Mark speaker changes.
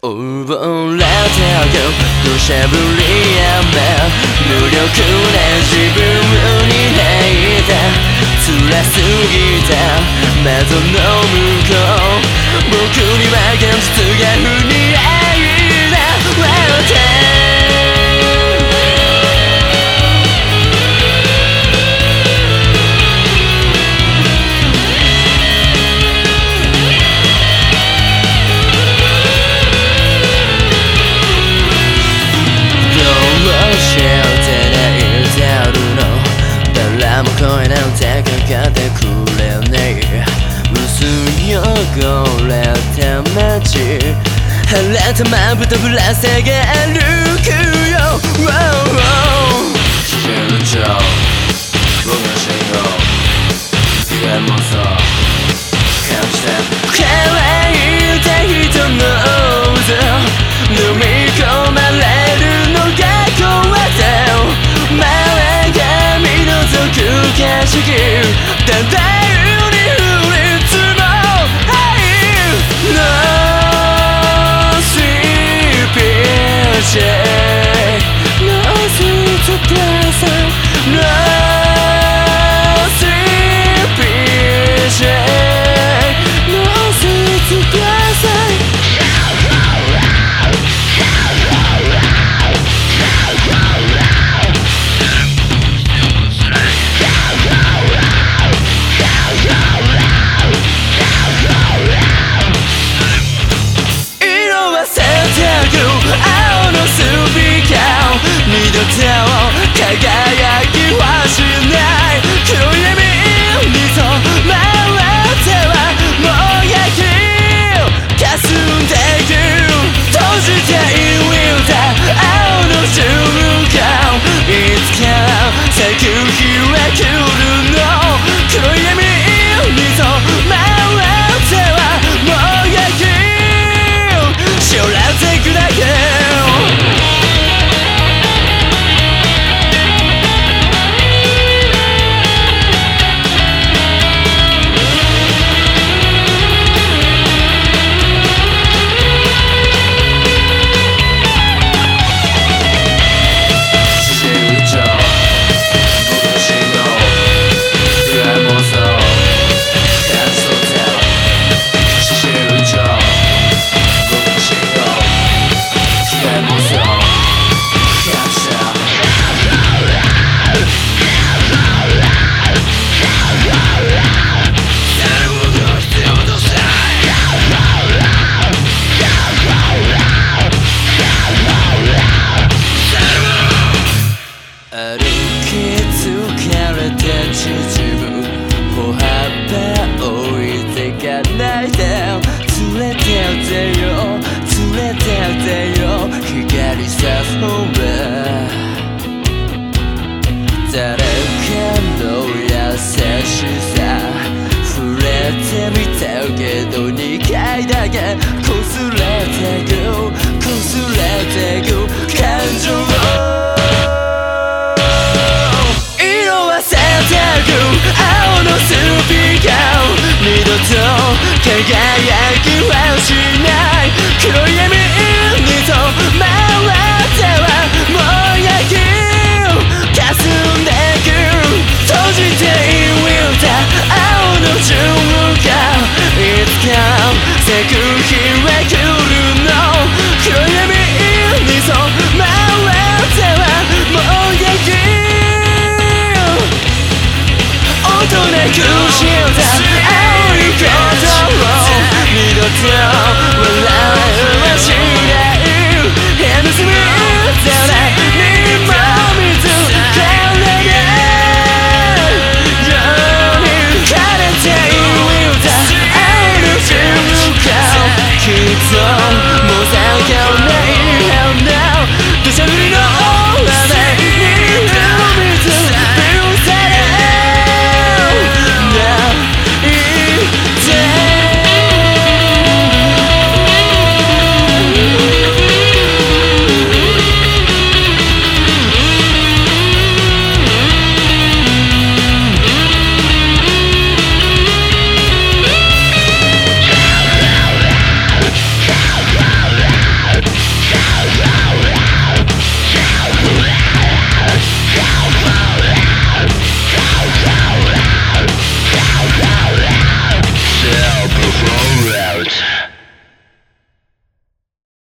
Speaker 1: 溺れてよ土砂降り雨無力な自分に泣いて辛すぎた窓の向こう僕には現実が不似合いだ笑汚れた街晴れたまぶたぶら下が歩くよ Wow 身長僕の信号でもそう感じて乾いた人の渦飲み込まれるのが怖さ前髪のぞく景色ただ No, see, it's a desert. No. 二れて秩父歩幅置いてかないで連れてってよ連れてってよ光さす方へ誰かの優しさ触れてみたけど2回だけこすれてくこすれてく感情青のスピーカー二度と輝き